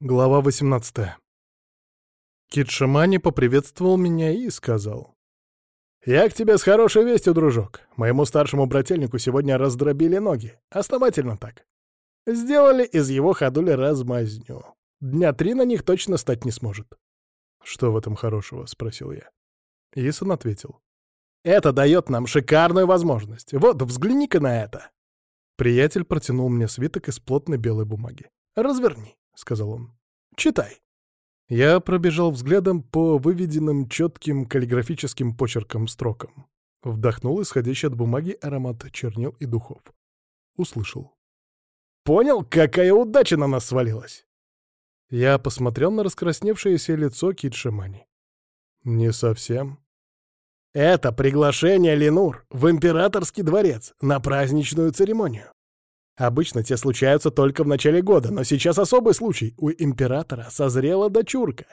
Глава 18. Кит Шамани поприветствовал меня и сказал. «Я к тебе с хорошей вестью, дружок. Моему старшему брательнику сегодня раздробили ноги. Основательно так. Сделали из его ходули размазню. Дня три на них точно стать не сможет». «Что в этом хорошего?» — спросил я. Исон ответил. «Это дает нам шикарную возможность. Вот, взгляни-ка на это». Приятель протянул мне свиток из плотной белой бумаги. «Разверни». — сказал он. «Читай». Я пробежал взглядом по выведенным четким каллиграфическим почерком строкам. Вдохнул исходящий от бумаги аромат чернил и духов. Услышал. «Понял, какая удача на нас свалилась!» Я посмотрел на раскрасневшееся лицо Кит Шимани. «Не совсем». «Это приглашение Ленур в императорский дворец на праздничную церемонию. Обычно те случаются только в начале года, но сейчас особый случай. У императора созрела дочурка.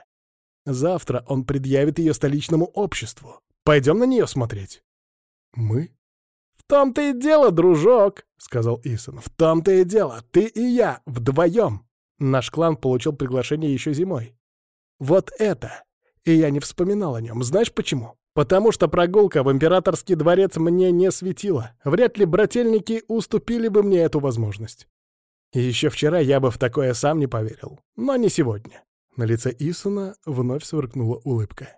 Завтра он предъявит ее столичному обществу. Пойдем на нее смотреть. Мы? В том-то и дело, дружок, сказал Исон. В том-то и дело. Ты и я вдвоем. Наш клан получил приглашение еще зимой. Вот это. И я не вспоминал о нем. Знаешь почему? Потому что прогулка в императорский дворец мне не светила. Вряд ли брательники уступили бы мне эту возможность. И еще вчера я бы в такое сам не поверил. Но не сегодня. На лице Исона вновь сверкнула улыбка.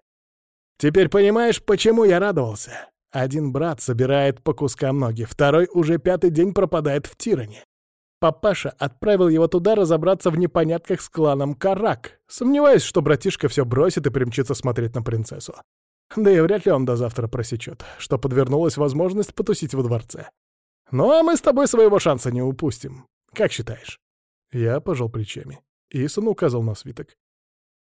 «Теперь понимаешь, почему я радовался? Один брат собирает по кускам ноги, второй уже пятый день пропадает в Тиране. Папаша отправил его туда разобраться в непонятках с кланом Карак. Сомневаюсь, что братишка все бросит и примчится смотреть на принцессу. Да и вряд ли он до завтра просечет, что подвернулась возможность потусить во дворце. Ну а мы с тобой своего шанса не упустим. Как считаешь?» Я пожал плечами. Исон указал на свиток.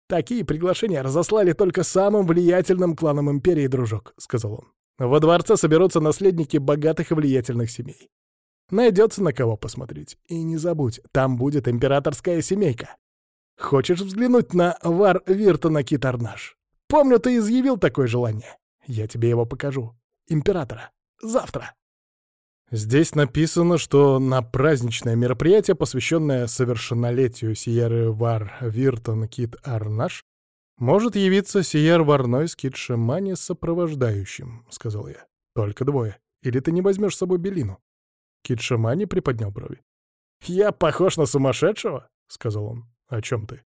«Такие приглашения разослали только самым влиятельным кланам Империи, дружок», — сказал он. «Во дворце соберутся наследники богатых и влиятельных семей. Найдется на кого посмотреть. И не забудь, там будет императорская семейка. Хочешь взглянуть на Вар Виртона Китарнаш?» Помню, ты изъявил такое желание. Я тебе его покажу. Императора. Завтра. Здесь написано, что на праздничное мероприятие, посвященное совершеннолетию Сиеры Вар Виртон Кит Арнаш, может явиться Сиер Варной с Кит Шимани сопровождающим, — сказал я. Только двое. Или ты не возьмешь с собой Белину? Кит Шимани приподнял брови. «Я похож на сумасшедшего?» — сказал он. «О чем ты?»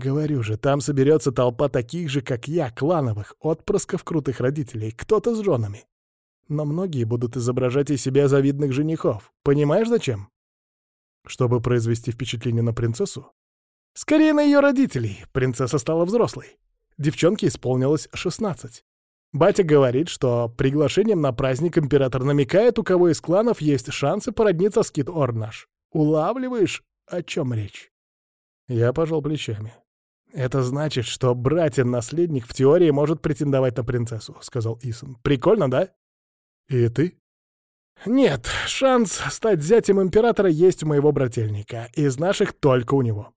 Говорю же, там соберется толпа таких же, как я, клановых, отпрысков крутых родителей, кто-то с женами. Но многие будут изображать из себя завидных женихов. Понимаешь, зачем? Чтобы произвести впечатление на принцессу? Скорее на ее родителей. Принцесса стала взрослой. Девчонке исполнилось 16. Батя говорит, что приглашением на праздник император намекает, у кого из кланов есть шансы породниться с Кит Орнаш. Улавливаешь, о чем речь? Я пожал плечами. «Это значит, что братин-наследник в теории может претендовать на принцессу», — сказал Исон. «Прикольно, да?» «И ты?» «Нет, шанс стать зятем императора есть у моего брательника. Из наших только у него».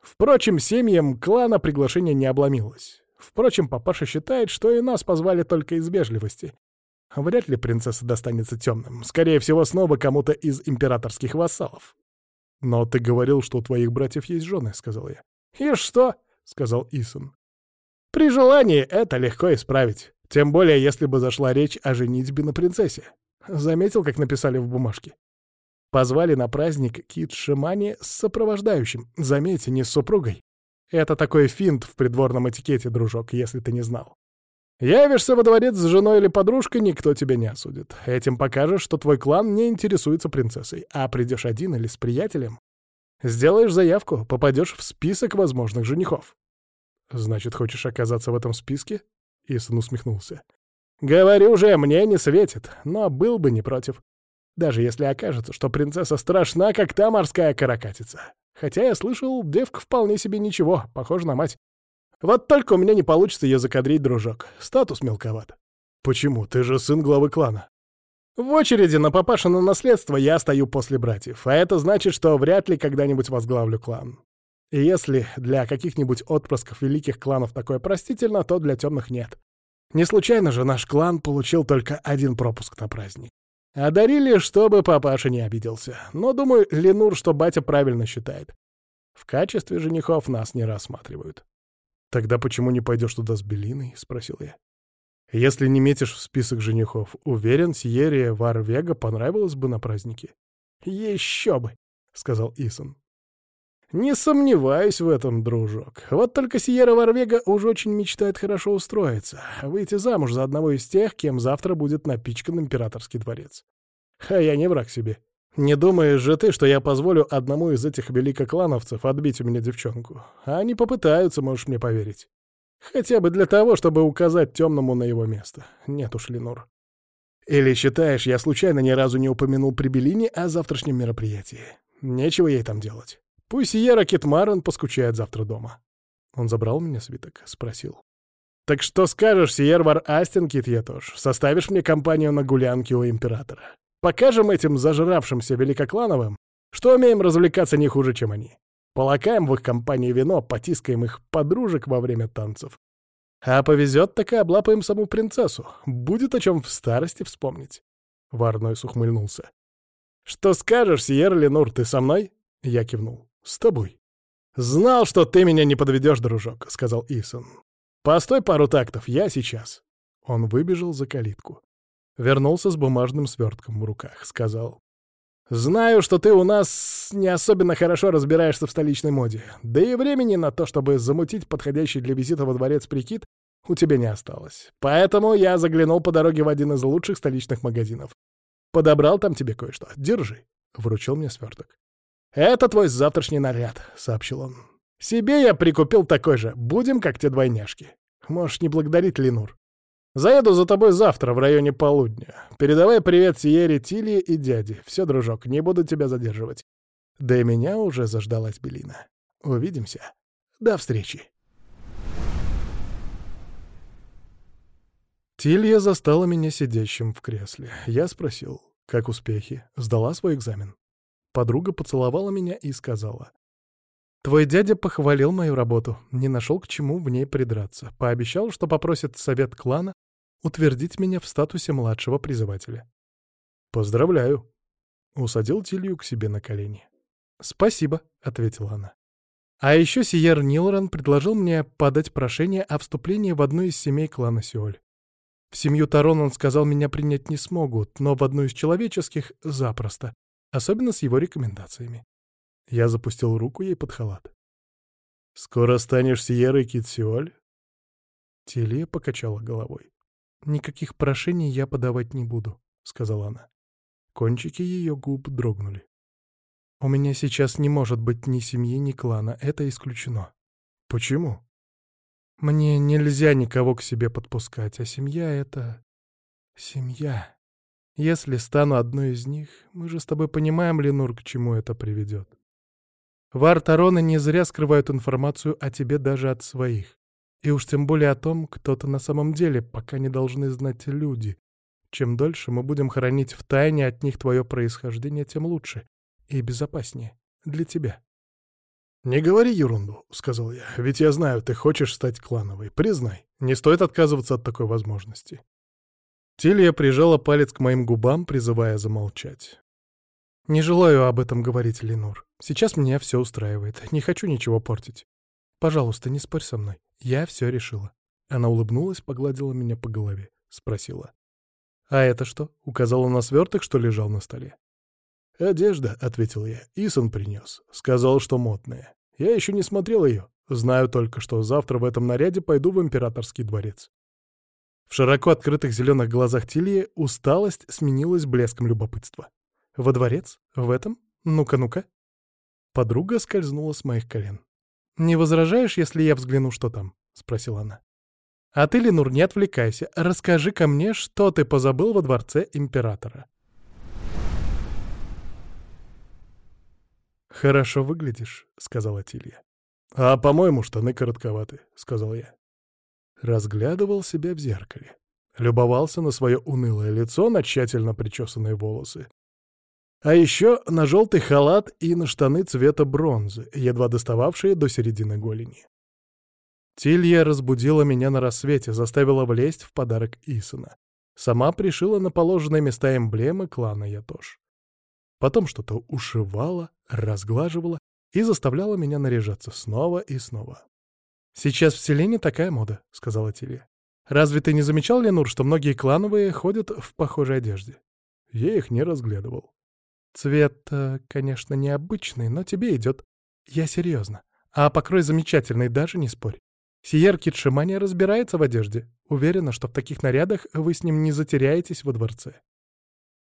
Впрочем, семьям клана приглашение не обломилось. Впрочем, папаша считает, что и нас позвали только из вежливости. Вряд ли принцесса достанется темным. Скорее всего, снова кому-то из императорских вассалов. «Но ты говорил, что у твоих братьев есть жены», — сказал я. «И что?» — сказал Исон. «При желании это легко исправить. Тем более, если бы зашла речь о женитьбе на принцессе. Заметил, как написали в бумажке? Позвали на праздник Кит Шимани с сопровождающим. Заметьте, не с супругой. Это такой финт в придворном этикете, дружок, если ты не знал. Явишься во дворец с женой или подружкой, никто тебя не осудит. Этим покажешь, что твой клан не интересуется принцессой, а придешь один или с приятелем. Сделаешь заявку, попадешь в список возможных женихов. Значит, хочешь оказаться в этом списке? Исон усмехнулся. Говорю же, мне не светит, но был бы не против. Даже если окажется, что принцесса страшна, как та морская каракатица. Хотя я слышал, девка вполне себе ничего, похожа на мать. Вот только у меня не получится ее закадрить, дружок. Статус мелковат. Почему? Ты же сын главы клана. В очереди на папашино наследство я стою после братьев, а это значит, что вряд ли когда-нибудь возглавлю клан. И если для каких-нибудь отпрысков великих кланов такое простительно, то для темных нет. Не случайно же наш клан получил только один пропуск на праздник. Одарили, чтобы папаша не обиделся. Но, думаю, Ленур, что батя правильно считает. В качестве женихов нас не рассматривают. «Тогда почему не пойдешь туда с Белиной?» — спросил я. «Если не метишь в список женихов, уверен, Сьерия Варвега понравилась бы на празднике». «Еще бы!» — сказал Исон. «Не сомневаюсь в этом, дружок. Вот только Сьерра Варвега уже очень мечтает хорошо устроиться, выйти замуж за одного из тех, кем завтра будет напичкан императорский дворец. А я не враг себе. Не думаешь же ты, что я позволю одному из этих великоклановцев отбить у меня девчонку? Они попытаются, можешь мне поверить. Хотя бы для того, чтобы указать темному на его место. Нет уж, Ленур. Или считаешь, я случайно ни разу не упомянул при Белине о завтрашнем мероприятии? Нечего ей там делать. Пусть Ера Китмарен поскучает завтра дома. Он забрал меня свиток, спросил. «Так что скажешь, Сиервар Кит Ятош? Составишь мне компанию на гулянке у Императора?» Покажем этим зажравшимся великоклановым, что умеем развлекаться не хуже, чем они. Полакаем в их компании вино, потискаем их подружек во время танцев. А повезет, так и облапаем саму принцессу. Будет о чем в старости вспомнить. Варнойс ухмыльнулся. «Что скажешь, Сьер ты со мной?» Я кивнул. «С тобой». «Знал, что ты меня не подведешь, дружок», — сказал Исон. «Постой пару тактов, я сейчас». Он выбежал за калитку. Вернулся с бумажным свертком в руках. Сказал. «Знаю, что ты у нас не особенно хорошо разбираешься в столичной моде. Да и времени на то, чтобы замутить подходящий для визита во дворец прикид, у тебя не осталось. Поэтому я заглянул по дороге в один из лучших столичных магазинов. Подобрал там тебе кое-что. Держи». Вручил мне сверток. «Это твой завтрашний наряд», — сообщил он. «Себе я прикупил такой же. Будем как те двойняшки. Можешь не благодарить Ленур. Заеду за тобой завтра в районе полудня. Передавай привет Сиере, Тилье и дяде. Все, дружок, не буду тебя задерживать. Да и меня уже заждалась Белина. Увидимся. До встречи. Тилья застала меня сидящим в кресле. Я спросил, как успехи? Сдала свой экзамен. Подруга поцеловала меня и сказала. Твой дядя похвалил мою работу, не нашел к чему в ней придраться. Пообещал, что попросит совет клана утвердить меня в статусе младшего призывателя. «Поздравляю!» — усадил Тилью к себе на колени. «Спасибо», — ответила она. А еще Сиер Нилран предложил мне подать прошение о вступлении в одну из семей клана Сиоль. В семью Тарон он сказал, меня принять не смогут, но в одну из человеческих — запросто, особенно с его рекомендациями. Я запустил руку ей под халат. «Скоро станешь Сиерой Китсиоль?» Телия покачала головой. «Никаких прошений я подавать не буду», — сказала она. Кончики ее губ дрогнули. «У меня сейчас не может быть ни семьи, ни клана. Это исключено». «Почему?» «Мне нельзя никого к себе подпускать, а семья — это... семья. Если стану одной из них, мы же с тобой понимаем, Ленур, к чему это приведет. Вартароны не зря скрывают информацию о тебе даже от своих. И уж тем более о том, кто ты на самом деле, пока не должны знать люди. Чем дольше мы будем хранить в тайне от них твое происхождение, тем лучше и безопаснее для тебя. «Не говори ерунду», — сказал я, — «ведь я знаю, ты хочешь стать клановой. Признай, не стоит отказываться от такой возможности». Тилья прижала палец к моим губам, призывая замолчать. «Не желаю об этом говорить, Ленур. Сейчас меня все устраивает. Не хочу ничего портить. Пожалуйста, не спорь со мной. Я все решила». Она улыбнулась, погладила меня по голове. Спросила. «А это что?» — указала на сверток, что лежал на столе. «Одежда», — ответил я. Исон принес. Сказал, что модная. Я еще не смотрел ее. Знаю только, что завтра в этом наряде пойду в императорский дворец. В широко открытых зеленых глазах Тильи усталость сменилась блеском любопытства. Во дворец? В этом? Ну-ка, ну-ка. Подруга скользнула с моих колен. «Не возражаешь, если я взгляну, что там?» — спросила она. «А ты, Ленур, не отвлекайся. расскажи ко мне, что ты позабыл во дворце императора». «Хорошо выглядишь», — сказала Тилья. «А, по-моему, штаны коротковаты», — сказал я. Разглядывал себя в зеркале. Любовался на свое унылое лицо, на тщательно причесанные волосы. А еще на желтый халат и на штаны цвета бронзы, едва достававшие до середины голени. Тилья разбудила меня на рассвете, заставила влезть в подарок Исона. Сама пришила на положенные места эмблемы клана Ятош. Потом что-то ушивала, разглаживала, и заставляла меня наряжаться снова и снова. «Сейчас в селении такая мода», — сказала Тилья. «Разве ты не замечал, Ленур, что многие клановые ходят в похожей одежде?» Я их не разглядывал. «Цвет, э, конечно, необычный, но тебе идет. Я серьезно. А покрой замечательный, даже не спорь. Сиер Китшимания разбирается в одежде. Уверена, что в таких нарядах вы с ним не затеряетесь во дворце».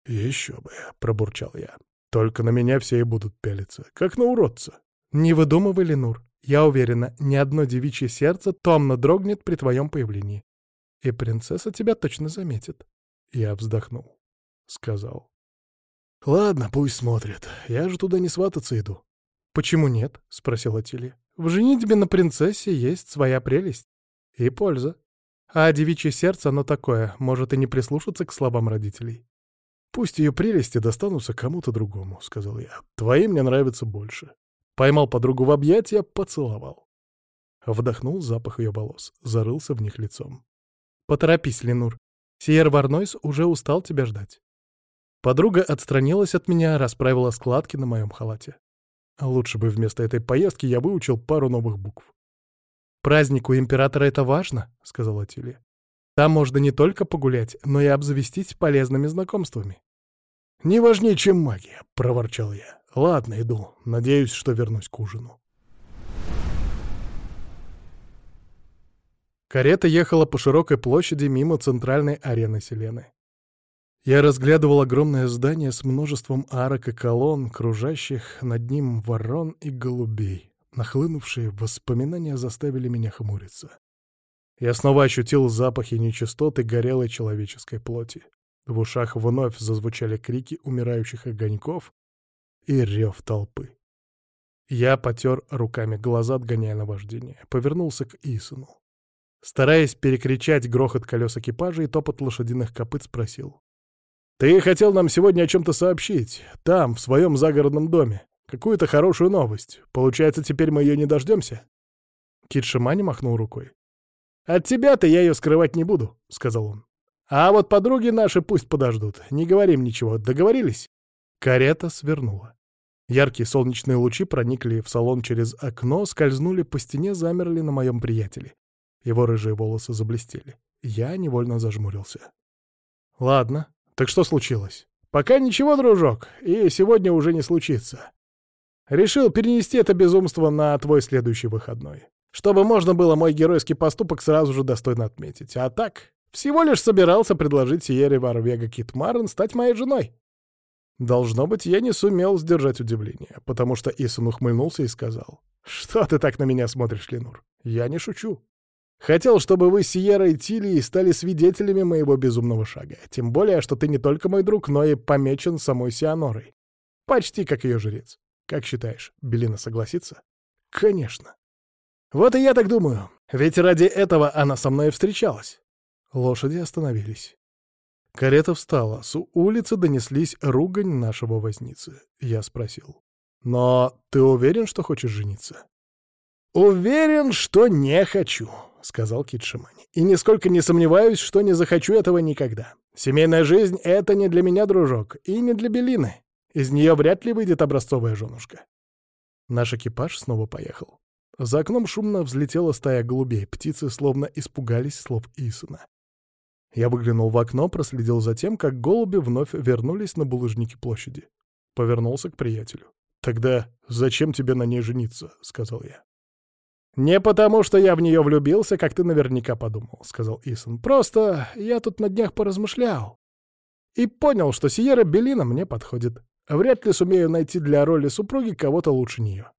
«Еще бы», — пробурчал я. «Только на меня все и будут пялиться, как на уродца». «Не выдумывай, Ленур. Я уверена, ни одно девичье сердце томно дрогнет при твоем появлении. И принцесса тебя точно заметит». Я вздохнул. Сказал. «Ладно, пусть смотрит. Я же туда не свататься иду». «Почему нет?» — спросила Тилли. «В женитьбе на принцессе есть своя прелесть. И польза. А девичье сердце, оно такое, может и не прислушаться к словам родителей». «Пусть ее прелести достанутся кому-то другому», — сказал я. «Твои мне нравятся больше». Поймал подругу в объятия, поцеловал. Вдохнул запах ее волос, зарылся в них лицом. «Поторопись, Ленур. Сиер Варнойс уже устал тебя ждать». Подруга отстранилась от меня, расправила складки на моем халате. Лучше бы вместо этой поездки я выучил пару новых букв. «Праздник у императора это важно», — сказала Тилия. «Там можно не только погулять, но и обзавестись полезными знакомствами». «Не важнее, чем магия», — проворчал я. Ладно, иду. Надеюсь, что вернусь к ужину. Карета ехала по широкой площади мимо центральной арены Селены. Я разглядывал огромное здание с множеством арок и колонн, кружащих над ним ворон и голубей. Нахлынувшие воспоминания заставили меня хмуриться. Я снова ощутил запахи нечистоты горелой человеческой плоти. В ушах вновь зазвучали крики умирающих огоньков, и рев толпы. Я потер руками глаза, отгоняя наваждение, повернулся к Исуну. Стараясь перекричать грохот колес экипажа и топот лошадиных копыт, спросил. «Ты хотел нам сегодня о чем-то сообщить, там, в своем загородном доме. Какую-то хорошую новость. Получается, теперь мы ее не дождемся?» Кит Шимани махнул рукой. «От тебя-то я ее скрывать не буду», — сказал он. «А вот подруги наши пусть подождут. Не говорим ничего. Договорились?» Карета свернула. Яркие солнечные лучи проникли в салон через окно, скользнули по стене, замерли на моем приятеле. Его рыжие волосы заблестели. Я невольно зажмурился. «Ладно, так что случилось?» «Пока ничего, дружок, и сегодня уже не случится. Решил перенести это безумство на твой следующий выходной. Чтобы можно было мой геройский поступок сразу же достойно отметить. А так, всего лишь собирался предложить Сиере Варвега Китмарен стать моей женой. Должно быть, я не сумел сдержать удивление, потому что Исон ухмыльнулся и сказал. «Что ты так на меня смотришь, Ленур? Я не шучу. Хотел, чтобы вы с Сиерой Тилли стали свидетелями моего безумного шага. Тем более, что ты не только мой друг, но и помечен самой Сианорой. Почти как ее жрец. Как считаешь, Белина согласится? Конечно. Вот и я так думаю. Ведь ради этого она со мной встречалась. Лошади остановились. Карета встала, с улицы донеслись ругань нашего возницы. Я спросил. «Но ты уверен, что хочешь жениться?» «Уверен, что не хочу», — сказал Кит. «И нисколько не сомневаюсь, что не захочу этого никогда. Семейная жизнь — это не для меня, дружок, и не для Белины. Из нее вряд ли выйдет образцовая женушка». Наш экипаж снова поехал. За окном шумно взлетела стая голубей, птицы словно испугались слов Исона. Я выглянул в окно, проследил за тем, как голуби вновь вернулись на булыжники площади. Повернулся к приятелю. «Тогда зачем тебе на ней жениться?» — сказал я. «Не потому, что я в нее влюбился, как ты наверняка подумал», — сказал Исон. «Просто я тут на днях поразмышлял и понял, что Сиера Белина мне подходит. Вряд ли сумею найти для роли супруги кого-то лучше нее».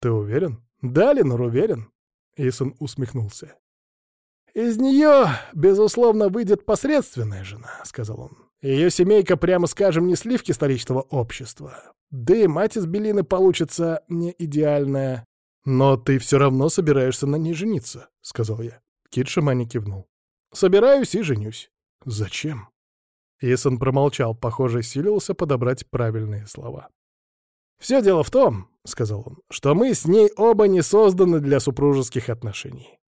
«Ты уверен?» «Да, Ленур, уверен». Исон усмехнулся. «Из нее, безусловно, выйдет посредственная жена», — сказал он. «Ее семейка, прямо скажем, не сливки столичного общества. Да и мать из Белины получится не идеальная. Но ты все равно собираешься на ней жениться», — сказал я. Кит Шамани кивнул. «Собираюсь и женюсь». «Зачем?» Исон промолчал, похоже, силился подобрать правильные слова. «Все дело в том, — сказал он, — что мы с ней оба не созданы для супружеских отношений.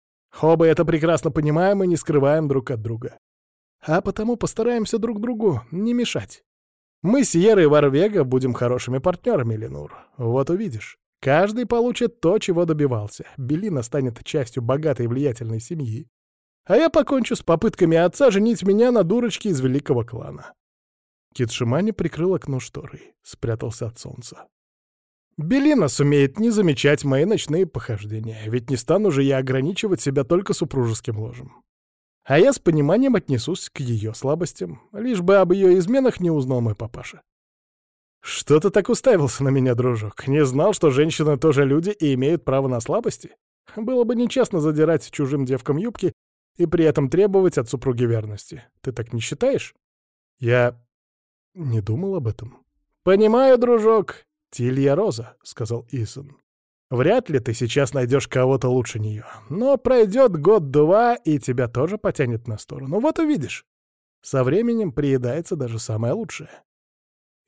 Оба это прекрасно понимаем и не скрываем друг от друга. А потому постараемся друг другу не мешать. Мы с Ерой Варвега будем хорошими партнерами, Ленур. Вот увидишь. Каждый получит то, чего добивался. Белина станет частью богатой и влиятельной семьи. А я покончу с попытками отца женить меня на дурочке из великого клана. Китшимани прикрыл окно шторой, спрятался от солнца. Белина сумеет не замечать мои ночные похождения, ведь не стану же я ограничивать себя только супружеским ложем. А я с пониманием отнесусь к ее слабостям, лишь бы об ее изменах не узнал мой папаша. «Что ты так уставился на меня, дружок? Не знал, что женщины тоже люди и имеют право на слабости? Было бы нечестно задирать чужим девкам юбки и при этом требовать от супруги верности. Ты так не считаешь?» «Я не думал об этом». «Понимаю, дружок. Тилья Роза», — сказал Исон. Вряд ли ты сейчас найдешь кого-то лучше нее. Но пройдет год-два, и тебя тоже потянет на сторону. Вот увидишь. Со временем приедается даже самое лучшее.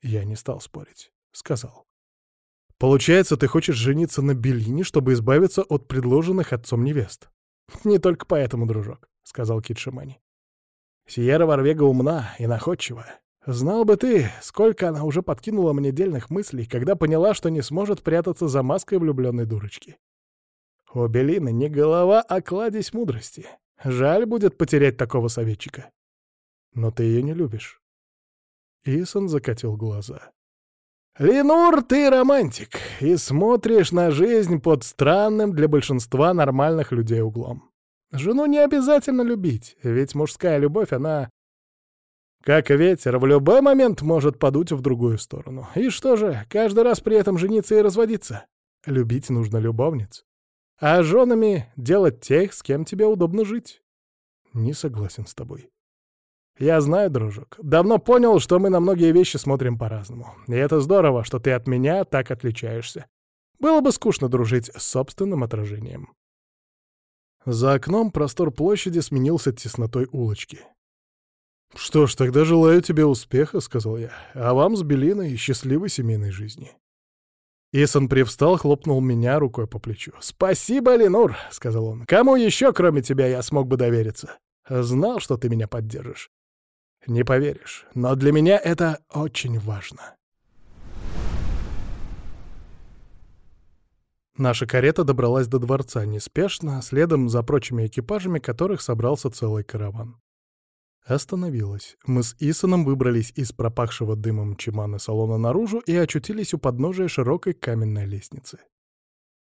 Я не стал спорить. Сказал. Получается, ты хочешь жениться на Белине, чтобы избавиться от предложенных отцом невест? Не только поэтому, дружок, — сказал Кит Шимани. Сиера Варвега умна и находчивая. Знал бы ты, сколько она уже подкинула мне дельных мыслей, когда поняла, что не сможет прятаться за маской влюбленной дурочки. У Белины не голова, а кладезь мудрости. Жаль будет потерять такого советчика. Но ты ее не любишь. Исон закатил глаза. «Ленур, ты романтик, и смотришь на жизнь под странным для большинства нормальных людей углом. Жену не обязательно любить, ведь мужская любовь, она как ветер, в любой момент может подуть в другую сторону. И что же, каждый раз при этом жениться и разводиться? Любить нужно любовниц. А женами делать тех, с кем тебе удобно жить. Не согласен с тобой. Я знаю, дружок, давно понял, что мы на многие вещи смотрим по-разному. И это здорово, что ты от меня так отличаешься. Было бы скучно дружить с собственным отражением. За окном простор площади сменился теснотой улочки. «Что ж, тогда желаю тебе успеха», — сказал я, — «а вам с Белиной счастливой семейной жизни». Исон привстал, хлопнул меня рукой по плечу. «Спасибо, Ленур», — сказал он. «Кому еще, кроме тебя, я смог бы довериться? Знал, что ты меня поддержишь. Не поверишь, но для меня это очень важно». Наша карета добралась до дворца неспешно, следом за прочими экипажами, которых собрался целый караван. Остановилась. Мы с Исоном выбрались из пропахшего дымом чимана салона наружу и очутились у подножия широкой каменной лестницы.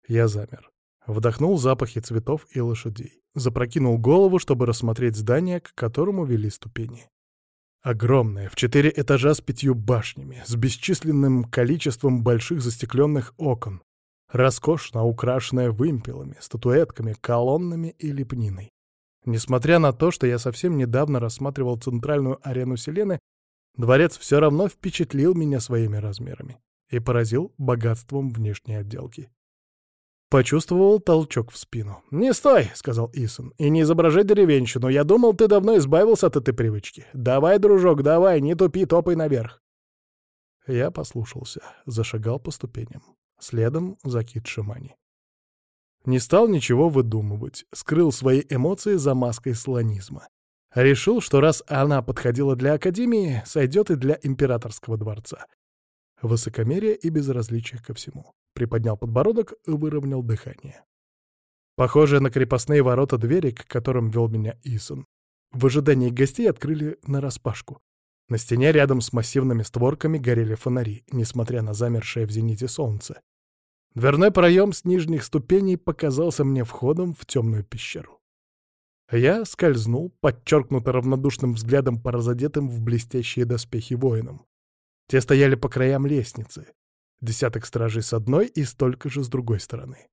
Я замер. Вдохнул запахи цветов и лошадей. Запрокинул голову, чтобы рассмотреть здание, к которому вели ступени. Огромное, в четыре этажа с пятью башнями, с бесчисленным количеством больших застекленных окон, роскошно украшенное вымпелами, статуэтками, колоннами и лепниной. Несмотря на то, что я совсем недавно рассматривал центральную арену Селены, дворец все равно впечатлил меня своими размерами и поразил богатством внешней отделки. Почувствовал толчок в спину. «Не стой!» — сказал Исон. «И не изображай деревенщину. Я думал, ты давно избавился от этой привычки. Давай, дружок, давай, не тупи, топай наверх!» Я послушался, зашагал по ступеням. Следом за Кит Шимани. Не стал ничего выдумывать, скрыл свои эмоции за маской слонизма. Решил, что раз она подходила для Академии, сойдет и для Императорского дворца. Высокомерие и безразличие ко всему. Приподнял подбородок и выровнял дыхание. Похожие на крепостные ворота двери, к которым вел меня Исон, в ожидании гостей открыли нараспашку. На стене рядом с массивными створками горели фонари, несмотря на замершее в зените солнце. Дверной проем с нижних ступеней показался мне входом в темную пещеру. Я скользнул, подчеркнуто равнодушным взглядом по разодетым в блестящие доспехи воинам. Те стояли по краям лестницы. Десяток стражей с одной и столько же с другой стороны.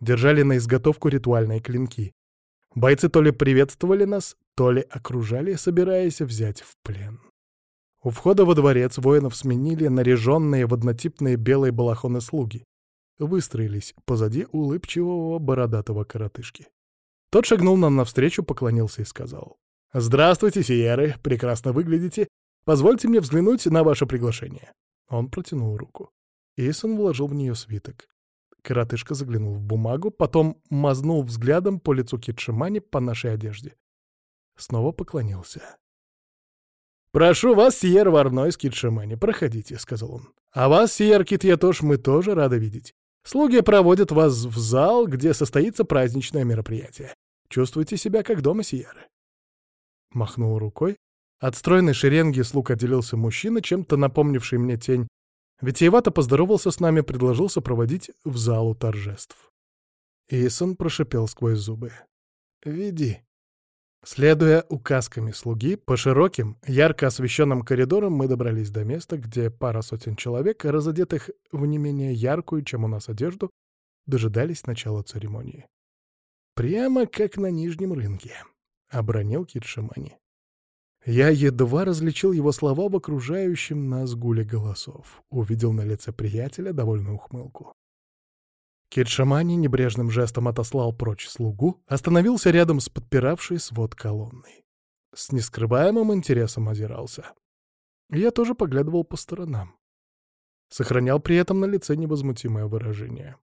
Держали на изготовку ритуальные клинки. Бойцы то ли приветствовали нас, то ли окружали, собираясь взять в плен. У входа во дворец воинов сменили наряженные в однотипные белые балахоны слуги выстроились позади улыбчивого бородатого коротышки. Тот шагнул нам навстречу, поклонился и сказал. «Здравствуйте, Сиеры, прекрасно выглядите. Позвольте мне взглянуть на ваше приглашение». Он протянул руку. Исон вложил в нее свиток. Коротышка заглянул в бумагу, потом мазнул взглядом по лицу Китшимани по нашей одежде. Снова поклонился. «Прошу вас, Сиер Варной с Китшимани, проходите», — сказал он. «А вас, Сиер Кит Ятош, мы тоже рады видеть. Слуги проводят вас в зал, где состоится праздничное мероприятие. Чувствуйте себя как дома, Сиеры. Махнул рукой. От стройной шеренги слуг отделился мужчина, чем-то напомнивший мне тень. Витиевато поздоровался с нами, предложил сопроводить в залу торжеств. Исон прошипел сквозь зубы. «Веди». Следуя указками слуги, по широким, ярко освещенным коридорам мы добрались до места, где пара сотен человек, разодетых в не менее яркую, чем у нас одежду, дожидались начала церемонии. «Прямо как на Нижнем рынке», — обронил Кит Шимани. Я едва различил его слова в окружающем нас гуле голосов, увидел на лице приятеля довольную ухмылку. Киршамани небрежным жестом отослал прочь слугу, остановился рядом с подпиравшей свод колонной. С нескрываемым интересом озирался. Я тоже поглядывал по сторонам. Сохранял при этом на лице невозмутимое выражение.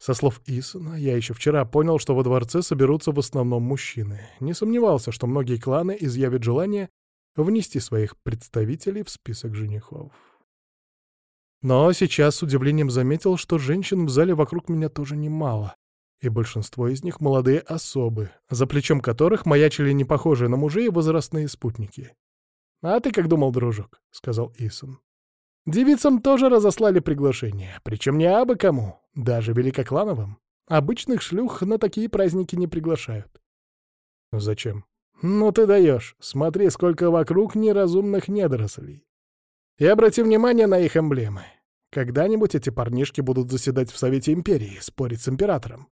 Со слов Исона, я еще вчера понял, что во дворце соберутся в основном мужчины. Не сомневался, что многие кланы изъявят желание внести своих представителей в список женихов. Но сейчас с удивлением заметил, что женщин в зале вокруг меня тоже немало, и большинство из них молодые особы, за плечом которых маячили не похожие на мужей возрастные спутники. «А ты как думал, дружок?» — сказал Исон. «Девицам тоже разослали приглашение, причем не абы кому, даже великоклановым. Обычных шлюх на такие праздники не приглашают». «Зачем?» «Ну ты даешь. Смотри, сколько вокруг неразумных недорослей. И обрати внимание на их эмблемы. Когда-нибудь эти парнишки будут заседать в Совете Империи, спорить с Императором.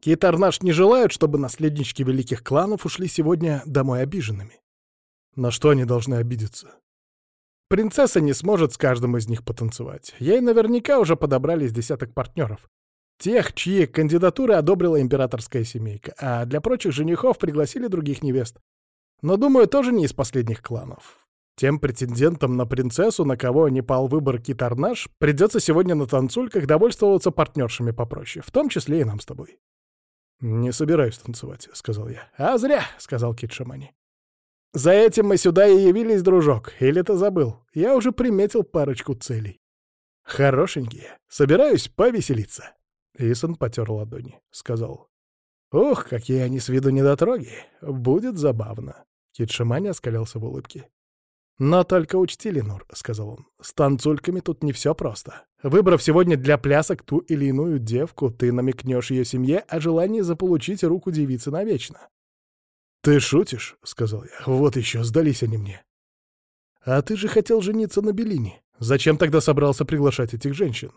Китарнаш не желают, чтобы наследнички великих кланов ушли сегодня домой обиженными. На что они должны обидеться? Принцесса не сможет с каждым из них потанцевать. Ей наверняка уже подобрались десяток партнеров. Тех, чьи кандидатуры одобрила императорская семейка, а для прочих женихов пригласили других невест. Но, думаю, тоже не из последних кланов. Тем претендентам на принцессу, на кого не пал выбор Китарнаш, придется сегодня на танцульках довольствоваться партнершами попроще, в том числе и нам с тобой. «Не собираюсь танцевать», — сказал я. «А зря», — сказал Кит Шамани. «За этим мы сюда и явились, дружок. Или ты забыл? Я уже приметил парочку целей. Хорошенькие. Собираюсь повеселиться». Исон потер ладони, сказал. «Ух, какие они с виду недотроги. Будет забавно». Кит Шамани оскалялся в улыбке. «Но только учти, Ленур», — сказал он, — «с танцульками тут не все просто. Выбрав сегодня для плясок ту или иную девку, ты намекнешь ее семье о желании заполучить руку девицы навечно». «Ты шутишь?» — сказал я. «Вот еще, сдались они мне». «А ты же хотел жениться на Белине. Зачем тогда собрался приглашать этих женщин?»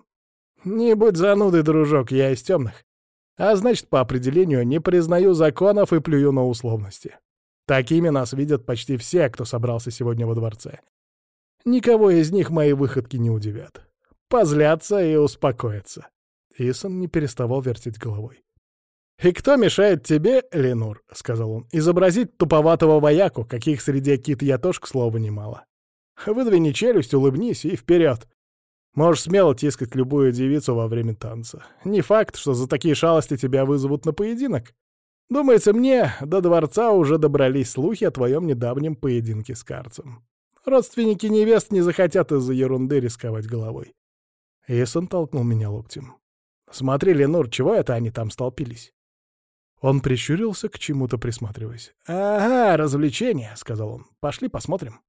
«Не будь занудой, дружок, я из темных. А значит, по определению, не признаю законов и плюю на условности. Такими нас видят почти все, кто собрался сегодня во дворце. Никого из них мои выходки не удивят. Позлятся и успокоятся. Исон не переставал вертеть головой. «И кто мешает тебе, Ленур, — сказал он, — изобразить туповатого вояку, каких среди тоже, к слову, немало? Выдвини челюсть, улыбнись и вперед. Можешь смело тискать любую девицу во время танца. Не факт, что за такие шалости тебя вызовут на поединок. Думается мне, до дворца уже добрались слухи о твоем недавнем поединке с Карцем. Родственники невест не захотят из-за ерунды рисковать головой. Эйсон толкнул меня локтем. «Смотри, Ленур, чего это они там столпились?» Он прищурился, к чему-то присматриваясь. «Ага, развлечение», — сказал он. «Пошли посмотрим».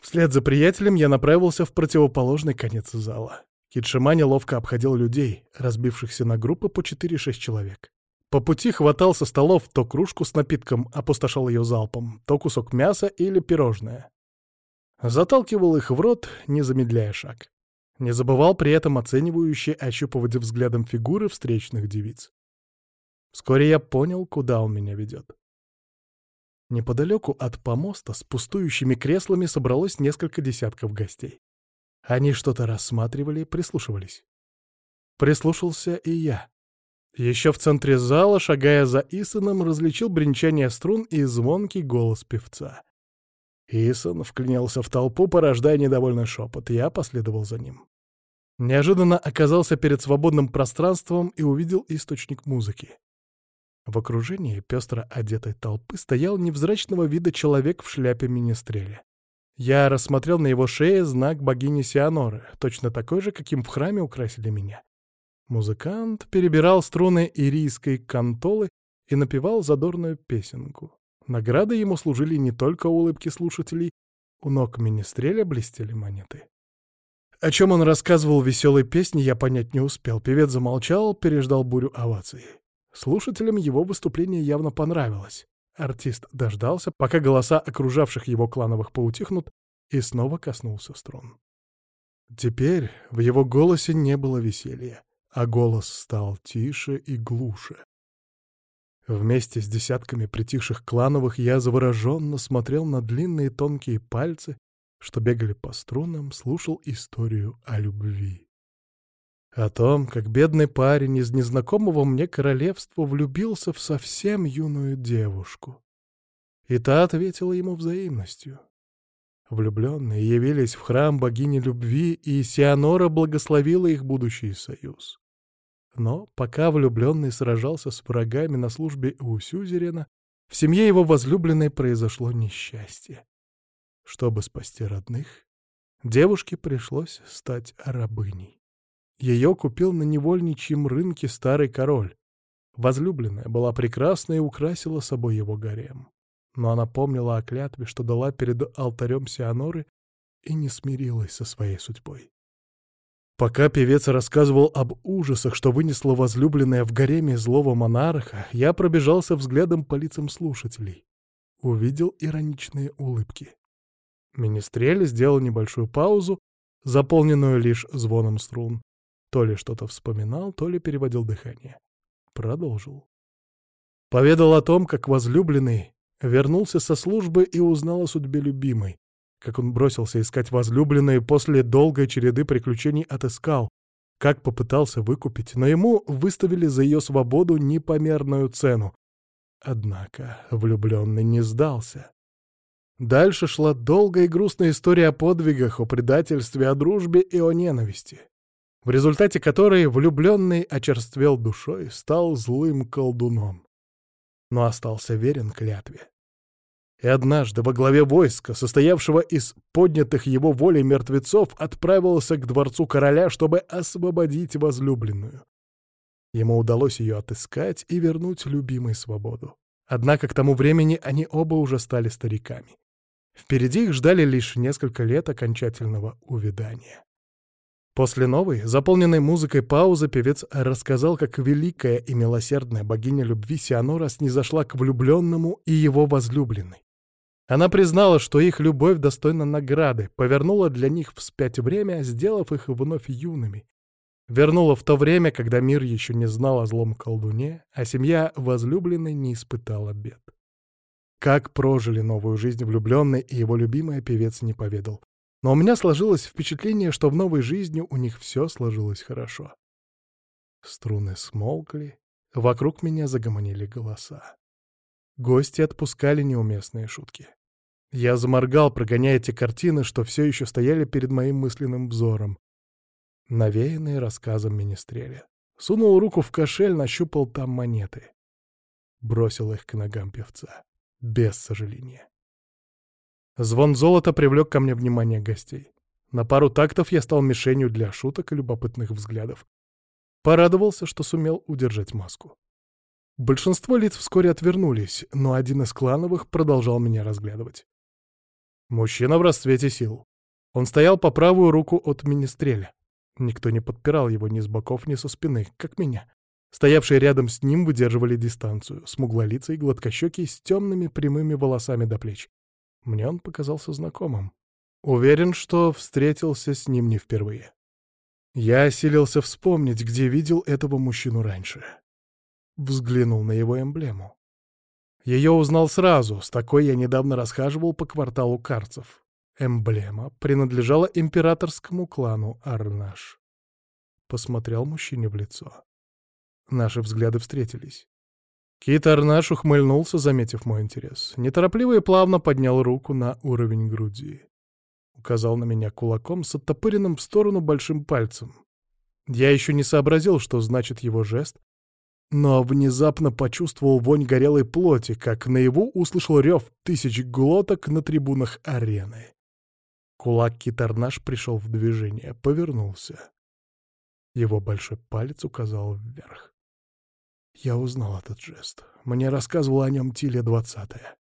Вслед за приятелем я направился в противоположный конец зала. Китшимани ловко обходил людей, разбившихся на группы по 4-6 человек. По пути хватал со столов то кружку с напитком, опустошал ее залпом, то кусок мяса или пирожное. Заталкивал их в рот, не замедляя шаг. Не забывал при этом оценивающе ощупывать взглядом фигуры встречных девиц. Вскоре я понял, куда он меня ведет. Неподалеку от помоста с пустующими креслами собралось несколько десятков гостей. Они что-то рассматривали, прислушивались. Прислушался и я. Еще в центре зала, шагая за Исоном, различил бренчание струн и звонкий голос певца. Исон вклинился в толпу, порождая недовольный шепот. Я последовал за ним. Неожиданно оказался перед свободным пространством и увидел источник музыки. В окружении пестро одетой толпы стоял невзрачного вида человек в шляпе министреля. Я рассмотрел на его шее знак богини Сианоры, точно такой же, каким в храме украсили меня. Музыкант перебирал струны ирийской кантолы и напевал задорную песенку. Наградой ему служили не только улыбки слушателей, у ног министреля блестели монеты. О чем он рассказывал в веселой песне, я понять не успел. Певец замолчал, переждал бурю оваций. Слушателям его выступление явно понравилось. Артист дождался, пока голоса окружавших его клановых поутихнут, и снова коснулся струн. Теперь в его голосе не было веселья, а голос стал тише и глуше. Вместе с десятками притихших клановых я завороженно смотрел на длинные тонкие пальцы, что бегали по струнам, слушал историю о любви. О том, как бедный парень из незнакомого мне королевства влюбился в совсем юную девушку. И та ответила ему взаимностью. Влюбленные явились в храм богини любви, и Сианора благословила их будущий союз. Но пока влюбленный сражался с врагами на службе у Сюзерена, в семье его возлюбленной произошло несчастье. Чтобы спасти родных, девушке пришлось стать рабыней. Ее купил на невольничьем рынке старый король. Возлюбленная была прекрасна и украсила собой его гарем. Но она помнила о клятве, что дала перед алтарем Сианоры, и не смирилась со своей судьбой. Пока певец рассказывал об ужасах, что вынесла возлюбленная в гареме злого монарха, я пробежался взглядом по лицам слушателей. Увидел ироничные улыбки. Министрель сделал небольшую паузу, заполненную лишь звоном струн. То ли что-то вспоминал, то ли переводил дыхание. Продолжил. Поведал о том, как возлюбленный вернулся со службы и узнал о судьбе любимой, как он бросился искать возлюбленную после долгой череды приключений отыскал, как попытался выкупить, но ему выставили за ее свободу непомерную цену. Однако влюбленный не сдался. Дальше шла долгая и грустная история о подвигах, о предательстве, о дружбе и о ненависти, в результате которой влюбленный очерствел душой, стал злым колдуном, но остался верен клятве. И однажды во главе войска, состоявшего из поднятых его волей мертвецов, отправился к дворцу короля, чтобы освободить возлюбленную. Ему удалось ее отыскать и вернуть любимой свободу. Однако к тому времени они оба уже стали стариками. Впереди их ждали лишь несколько лет окончательного увядания. После новой, заполненной музыкой паузы, певец рассказал, как великая и милосердная богиня любви Сианора снизошла к влюбленному и его возлюбленной. Она признала, что их любовь достойна награды, повернула для них вспять время, сделав их вновь юными. Вернула в то время, когда мир еще не знал о злом колдуне, а семья возлюбленной не испытала бед. Как прожили новую жизнь влюбленный и его любимая певец не поведал. Но у меня сложилось впечатление, что в новой жизни у них все сложилось хорошо. Струны смолкли, вокруг меня загомонили голоса. Гости отпускали неуместные шутки. Я заморгал, прогоняя эти картины, что все еще стояли перед моим мысленным взором. Навеянные рассказом Министреля. Сунул руку в кошель, нащупал там монеты. Бросил их к ногам певца без сожаления. Звон золота привлек ко мне внимание гостей. На пару тактов я стал мишенью для шуток и любопытных взглядов. Порадовался, что сумел удержать маску. Большинство лиц вскоре отвернулись, но один из клановых продолжал меня разглядывать. Мужчина в расцвете сил. Он стоял по правую руку от министреля. Никто не подпирал его ни с боков, ни со спины, как меня. Стоявшие рядом с ним выдерживали дистанцию, смуглолицый, гладкощекий, с темными прямыми волосами до плеч. Мне он показался знакомым. Уверен, что встретился с ним не впервые. Я осилился вспомнить, где видел этого мужчину раньше. Взглянул на его эмблему. Ее узнал сразу, с такой я недавно расхаживал по кварталу карцев. Эмблема принадлежала императорскому клану Арнаш. Посмотрел мужчине в лицо. Наши взгляды встретились. Кит Арнаш ухмыльнулся, заметив мой интерес. Неторопливо и плавно поднял руку на уровень груди. Указал на меня кулаком с оттопыренным в сторону большим пальцем. Я еще не сообразил, что значит его жест, но внезапно почувствовал вонь горелой плоти, как наяву услышал рев тысяч глоток на трибунах арены. Кулак Китарнаш пришел в движение, повернулся. Его большой палец указал вверх. Я узнал этот жест. Мне рассказывала о нем Тиле двадцатая.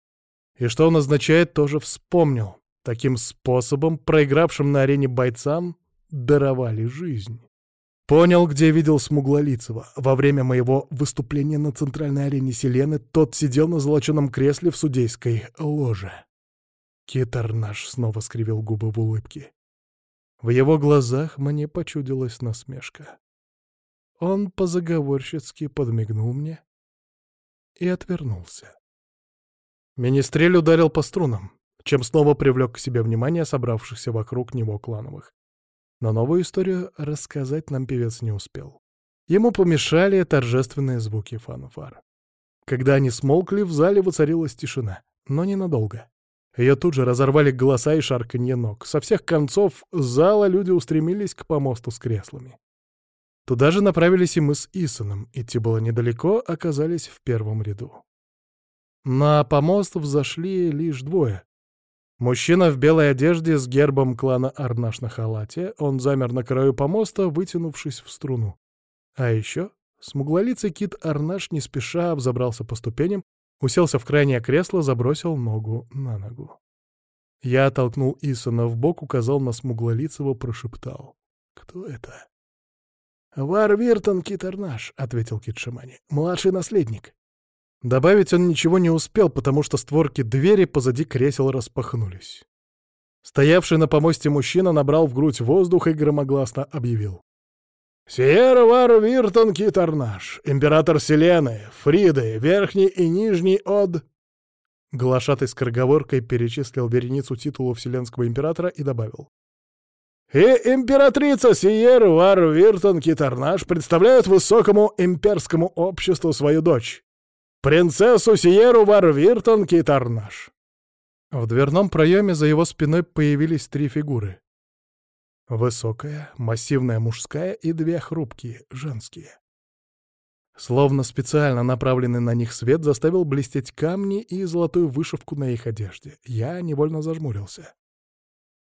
И что он означает, тоже вспомнил. Таким способом проигравшим на арене бойцам даровали жизнь. Понял, где видел Смуглолицева. Во время моего выступления на центральной арене Селены тот сидел на золоченом кресле в судейской ложе. Китар наш снова скривил губы в улыбке. В его глазах мне почудилась насмешка. Он позаговорщицки подмигнул мне и отвернулся. Министрель ударил по струнам, чем снова привлек к себе внимание собравшихся вокруг него клановых. Но новую историю рассказать нам певец не успел. Ему помешали торжественные звуки фанфар. Когда они смолкли, в зале воцарилась тишина, но ненадолго. Ее тут же разорвали голоса и шарканье ног. Со всех концов зала люди устремились к помосту с креслами. Туда же направились и мы с Исоном. Идти было недалеко, оказались в первом ряду. На помост взошли лишь двое. Мужчина в белой одежде с гербом клана Арнаш на халате, он замер на краю помоста, вытянувшись в струну. А еще смуглолицый кит Арнаш не спеша взобрался по ступеням, уселся в крайнее кресло, забросил ногу на ногу. Я оттолкнул Исона в бок, указал на смуглолицего, прошептал. «Кто это?» «Вар Виртон Китарнаш», — ответил Кит Шамани. «Младший наследник». Добавить он ничего не успел, потому что створки двери позади кресел распахнулись. Стоявший на помосте мужчина набрал в грудь воздух и громогласно объявил. «Сиера Вар Виртон Китарнаш, император Селены, Фриды, Верхний и Нижний от...» Глашатый скороговоркой перечислил вереницу титулов Вселенского императора и добавил. И императрица Сиер Вар Виртон Китарнаш представляют высокому имперскому обществу свою дочь, принцессу Сиеру Вар Виртон Китарнаш. В дверном проеме за его спиной появились три фигуры. Высокая, массивная мужская и две хрупкие, женские. Словно специально направленный на них свет заставил блестеть камни и золотую вышивку на их одежде. Я невольно зажмурился.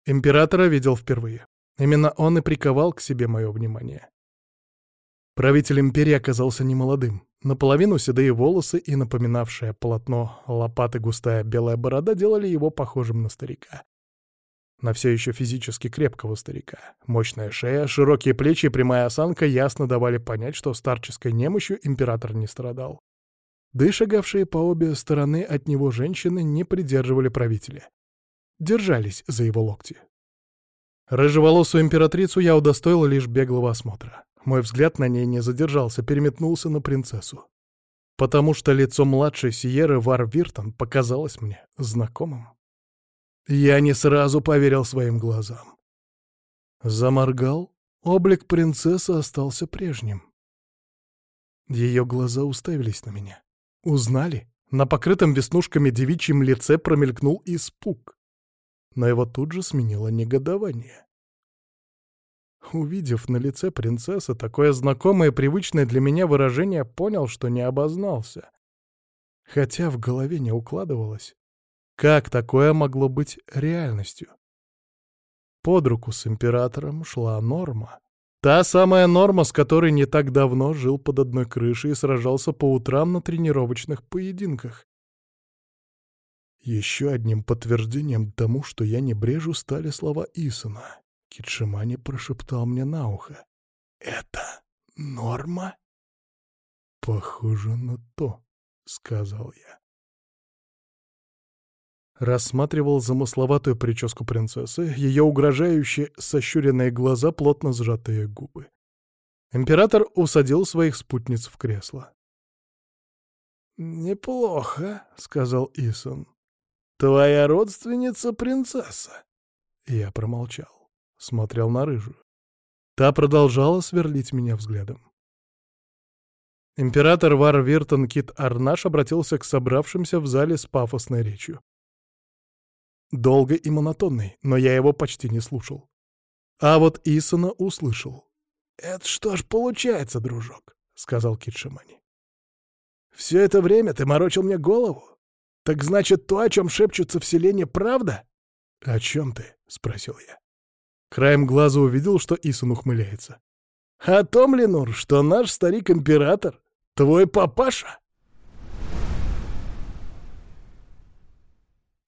Императора видел впервые. Именно он и приковал к себе мое внимание. Правитель империи оказался немолодым. Наполовину седые волосы и напоминавшее полотно лопаты густая белая борода делали его похожим на старика. На все еще физически крепкого старика. Мощная шея, широкие плечи и прямая осанка ясно давали понять, что старческой немощью император не страдал. Да и шагавшие по обе стороны от него женщины не придерживали правителя. Держались за его локти. Рыжеволосую императрицу я удостоил лишь беглого осмотра. Мой взгляд на ней не задержался, переметнулся на принцессу. Потому что лицо младшей Сиеры Вар Виртон показалось мне знакомым. Я не сразу поверил своим глазам. Заморгал, облик принцессы остался прежним. Ее глаза уставились на меня. Узнали? На покрытом веснушками девичьем лице промелькнул испуг но его тут же сменило негодование. Увидев на лице принцессы такое знакомое и привычное для меня выражение, понял, что не обознался. Хотя в голове не укладывалось, как такое могло быть реальностью. Под руку с императором шла норма. Та самая норма, с которой не так давно жил под одной крышей и сражался по утрам на тренировочных поединках. Еще одним подтверждением тому, что я не брежу, стали слова Исона. Китшимани прошептал мне на ухо. «Это норма?» «Похоже на то», — сказал я. Рассматривал замысловатую прическу принцессы, ее угрожающие сощуренные глаза, плотно сжатые губы. Император усадил своих спутниц в кресло. «Неплохо», — сказал Исон. «Твоя родственница принцесса». Я промолчал, смотрел на рыжую. Та продолжала сверлить меня взглядом. Император Вар Виртон Кит Арнаш обратился к собравшимся в зале с пафосной речью. Долго и монотонный, но я его почти не слушал. А вот Исона услышал. «Это что ж получается, дружок?» — сказал Кит Шамани. «Все это время ты морочил мне голову? «Так значит, то, о чем шепчутся в селении, правда?» «О чем ты?» — спросил я. Краем глаза увидел, что Исон ухмыляется. О том, Ленур, что наш старик-император — твой папаша?